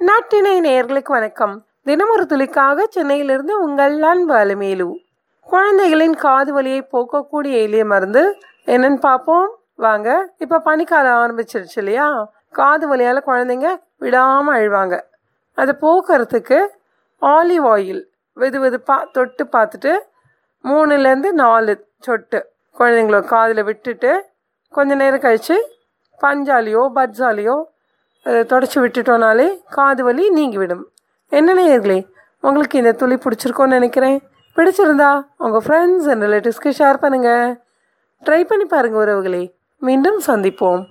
நாட்டினை நேர்களுக்கு வணக்கம். தினமொரு துளிக்காக சென்னையிலிருந்து உங்கள் அன்பு அலுமேலு. குழந்தைகளின் காது வலியை போக்கக்கூடிய எளிய மருந்து. என்னன்னு பார்ப்போம். வாங்க இப்போ பனிக்காலம் ஆரம்பிச்சிருச்சு இல்லையா? காது வலியால் குழந்தைங்க விடாமல் அழுவாங்க. அதை போக்குறதுக்கு ஆலிவ் ஆயில் வெது வெதுப்பா தொட்டு பார்த்துட்டு மூணுலேருந்து நாலு சொட்டு குழந்தைங்கள காதில் விட்டுட்டு கொஞ்ச நேரம் கழித்து பஞ்சாலியோ பட்ஸாலியோ தொடச்சி விட்டுட்டோனாலே காது வலி நீங்கிவிடும். என்ன நேயர்களே உங்களுக்கு இந்த துளி பிடிச்சிருக்கோன்னு நினைக்கிறேன். பிடிச்சிருந்தா உங்கள் ஃப்ரெண்ட்ஸ் அண்ட் ரிலேட்டிவ்ஸ்க்கு ஷேர் பண்ணுங்கள் ட்ரை பண்ணி பாருங்கள் உறவுகளே. மீண்டும் சந்திப்போம்.